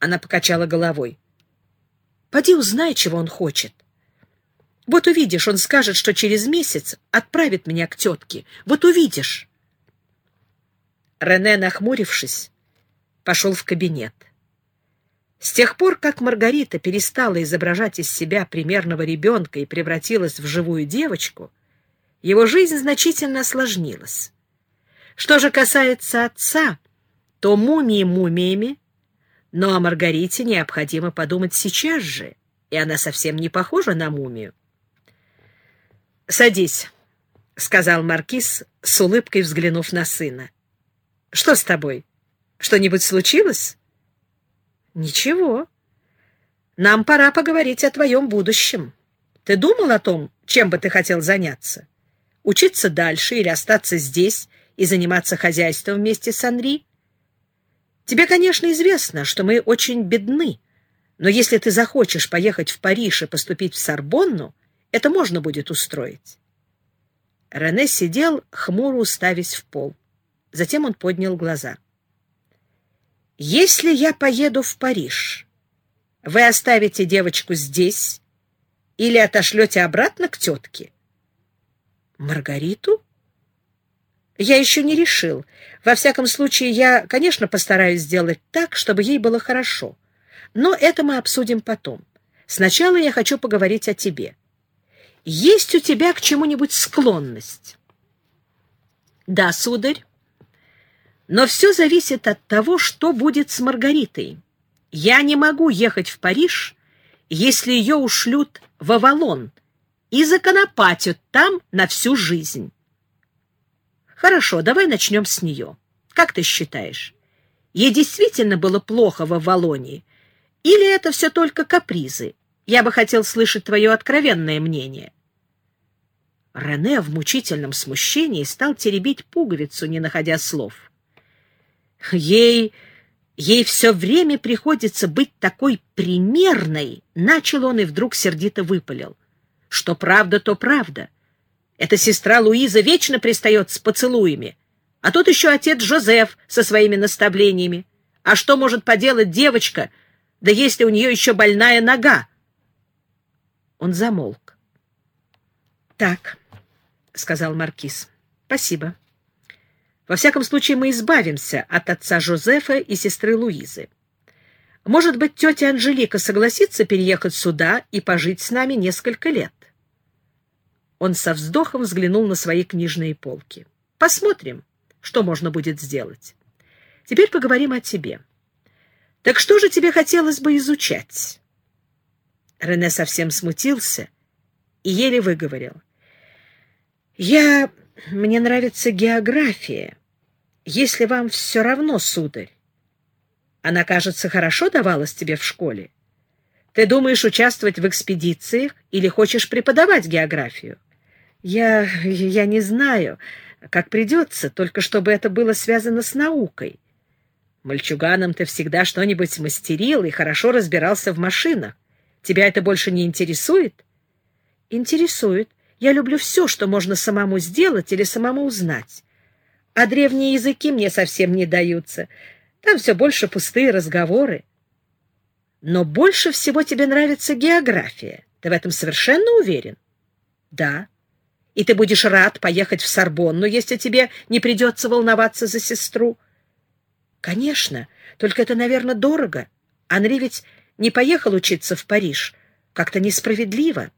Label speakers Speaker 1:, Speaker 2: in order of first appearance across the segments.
Speaker 1: Она покачала головой. Поди узнай, чего он хочет. Вот увидишь, он скажет, что через месяц отправит меня к тетке. Вот увидишь. Рене, нахмурившись, пошел в кабинет. С тех пор, как Маргарита перестала изображать из себя примерного ребенка и превратилась в живую девочку, его жизнь значительно осложнилась. Что же касается отца, то мумии мумиями, но о Маргарите необходимо подумать сейчас же, и она совсем не похожа на мумию. «Садись», — сказал Маркиз, с улыбкой взглянув на сына. «Что с тобой? Что-нибудь случилось?» «Ничего. Нам пора поговорить о твоем будущем. Ты думал о том, чем бы ты хотел заняться? Учиться дальше или остаться здесь и заниматься хозяйством вместе с Анри?» Тебе, конечно, известно, что мы очень бедны, но если ты захочешь поехать в Париж и поступить в Сорбонну, это можно будет устроить. Рене сидел, хмуро уставясь в пол. Затем он поднял глаза. «Если я поеду в Париж, вы оставите девочку здесь или отошлете обратно к тетке?» «Маргариту?» Я еще не решил. Во всяком случае, я, конечно, постараюсь сделать так, чтобы ей было хорошо. Но это мы обсудим потом. Сначала я хочу поговорить о тебе. Есть у тебя к чему-нибудь склонность? Да, сударь. Но все зависит от того, что будет с Маргаритой. Я не могу ехать в Париж, если ее ушлют в Авалон и законопатят там на всю жизнь. Хорошо, давай начнем с нее. Как ты считаешь, ей действительно было плохо в Авалонии? Или это все только капризы? Я бы хотел слышать твое откровенное мнение. Рене в мучительном смущении стал теребить пуговицу, не находя слов. Ей... Ей все время приходится быть такой примерной, начал он и вдруг сердито выпалил. Что правда, то правда. Эта сестра Луиза вечно пристает с поцелуями. А тут еще отец Жозеф со своими наставлениями. А что может поделать девочка, да если у нее еще больная нога? Он замолк. «Так», — сказал Маркиз, — «спасибо. Во всяком случае, мы избавимся от отца Жозефа и сестры Луизы. Может быть, тетя Анжелика согласится переехать сюда и пожить с нами несколько лет. Он со вздохом взглянул на свои книжные полки. «Посмотрим, что можно будет сделать. Теперь поговорим о тебе. Так что же тебе хотелось бы изучать?» Рене совсем смутился и еле выговорил. «Я... Мне нравится география. Если вам все равно, сударь. Она, кажется, хорошо давалась тебе в школе. Ты думаешь участвовать в экспедициях или хочешь преподавать географию?» Я... я не знаю, как придется, только чтобы это было связано с наукой. Мальчуганом ты всегда что-нибудь мастерил и хорошо разбирался в машинах. Тебя это больше не интересует? Интересует. Я люблю все, что можно самому сделать или самому узнать. А древние языки мне совсем не даются. Там все больше пустые разговоры. Но больше всего тебе нравится география. Ты в этом совершенно уверен? Да и ты будешь рад поехать в Сорбонну, если тебе не придется волноваться за сестру. Конечно, только это, наверное, дорого. Анри ведь не поехал учиться в Париж. Как-то несправедливо.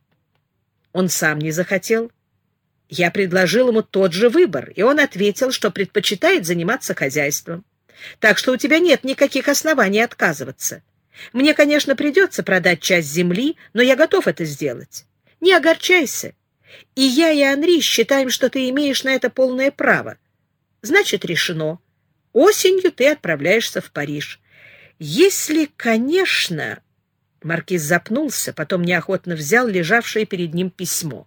Speaker 1: Он сам не захотел. Я предложил ему тот же выбор, и он ответил, что предпочитает заниматься хозяйством. Так что у тебя нет никаких оснований отказываться. Мне, конечно, придется продать часть земли, но я готов это сделать. Не огорчайся. И я и Анри считаем, что ты имеешь на это полное право. Значит, решено. Осенью ты отправляешься в Париж. Если, конечно... Маркиз запнулся, потом неохотно взял лежавшее перед ним письмо.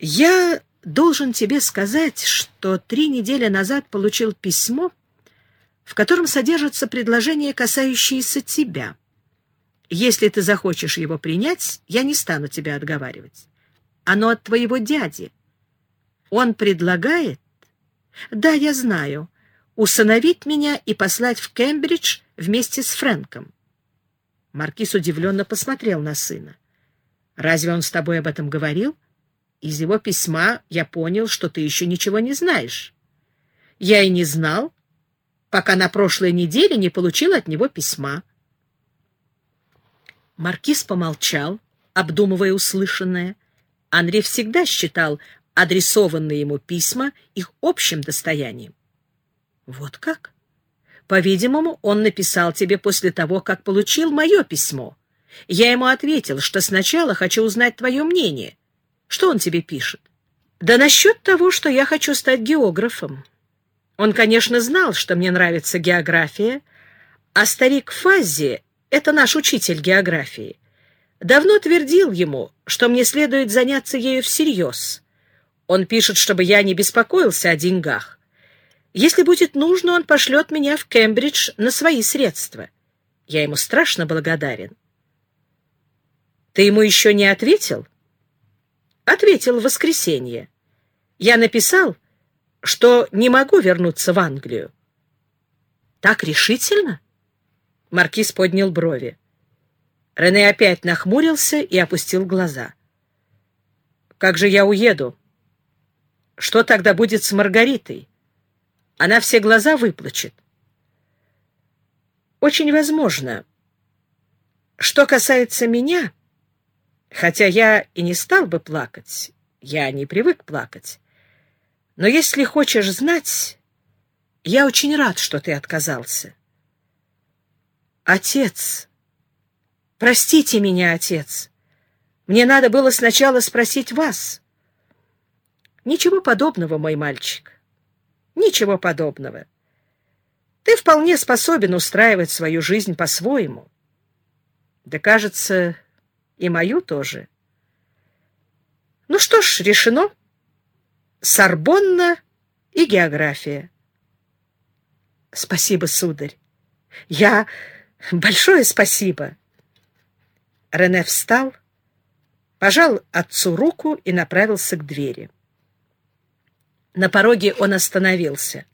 Speaker 1: «Я должен тебе сказать, что три недели назад получил письмо, в котором содержится предложение, касающееся тебя». Если ты захочешь его принять, я не стану тебя отговаривать. Оно от твоего дяди. Он предлагает, да, я знаю, усыновить меня и послать в Кембридж вместе с Фрэнком. Маркиз удивленно посмотрел на сына. «Разве он с тобой об этом говорил? Из его письма я понял, что ты еще ничего не знаешь. Я и не знал, пока на прошлой неделе не получил от него письма». Маркиз помолчал, обдумывая услышанное. Андрей всегда считал адресованные ему письма их общим достоянием. «Вот как?» По-видимому, он написал тебе после того, как получил мое письмо. Я ему ответил, что сначала хочу узнать твое мнение. Что он тебе пишет? Да насчет того, что я хочу стать географом. Он, конечно, знал, что мне нравится география, а старик Фаззи — это наш учитель географии. Давно твердил ему, что мне следует заняться ею всерьез. Он пишет, чтобы я не беспокоился о деньгах. Если будет нужно, он пошлет меня в Кембридж на свои средства. Я ему страшно благодарен. Ты ему еще не ответил? Ответил в воскресенье. Я написал, что не могу вернуться в Англию. Так решительно? Маркиз поднял брови. Рене опять нахмурился и опустил глаза. «Как же я уеду? Что тогда будет с Маргаритой?» Она все глаза выплачет. Очень возможно. Что касается меня, хотя я и не стал бы плакать, я не привык плакать, но если хочешь знать, я очень рад, что ты отказался. Отец, простите меня, отец. Мне надо было сначала спросить вас. Ничего подобного, мой мальчик. Ничего подобного. Ты вполне способен устраивать свою жизнь по-своему. Да, кажется, и мою тоже. Ну что ж, решено. Сорбонна и география. Спасибо, сударь. Я... Большое спасибо. Рене встал, пожал отцу руку и направился к двери. На пороге он остановился.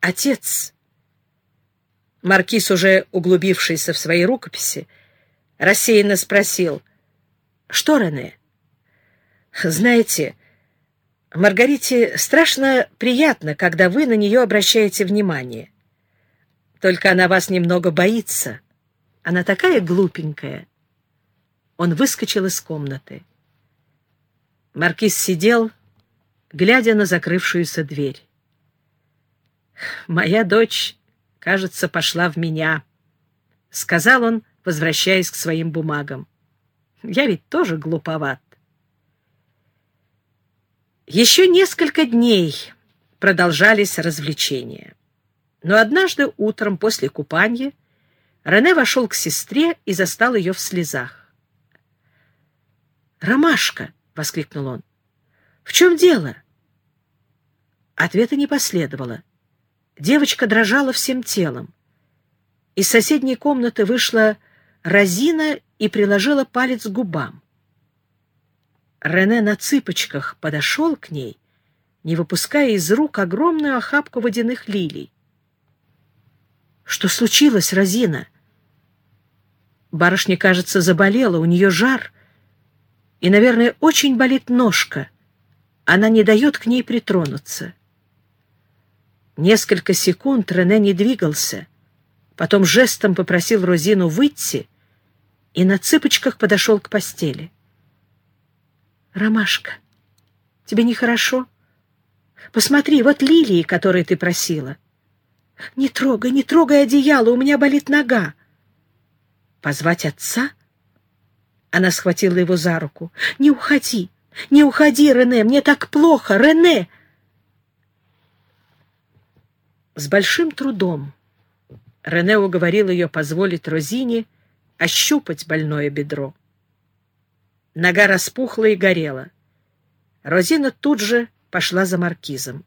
Speaker 1: «Отец!» Маркиз, уже углубившийся в свои рукописи, рассеянно спросил. «Что, Рене?» «Знаете, Маргарите страшно приятно, когда вы на нее обращаете внимание. Только она вас немного боится. Она такая глупенькая». Он выскочил из комнаты. Маркиз сидел, глядя на закрывшуюся дверь. «Моя дочь, кажется, пошла в меня», — сказал он, возвращаясь к своим бумагам. «Я ведь тоже глуповат». Еще несколько дней продолжались развлечения. Но однажды утром после купания Рене вошел к сестре и застал ее в слезах. «Ромашка!» — воскликнул он. «В чем дело?» Ответа не последовало. Девочка дрожала всем телом. Из соседней комнаты вышла Розина и приложила палец к губам. Рене на цыпочках подошел к ней, не выпуская из рук огромную охапку водяных лилий. «Что случилось, Розина?» Барышня, кажется, заболела, у нее жар, и, наверное, очень болит ножка. Она не дает к ней притронуться. Несколько секунд Рене не двигался, потом жестом попросил Розину выйти и на цыпочках подошел к постели. «Ромашка, тебе нехорошо? Посмотри, вот лилии, которые ты просила. Не трогай, не трогай одеяло, у меня болит нога. Позвать отца?» Она схватила его за руку. «Не уходи, не уходи, Рене, мне так плохо, Рене!» С большим трудом Рене уговорил ее позволить Розине ощупать больное бедро. Нога распухла и горела. Розина тут же пошла за маркизом.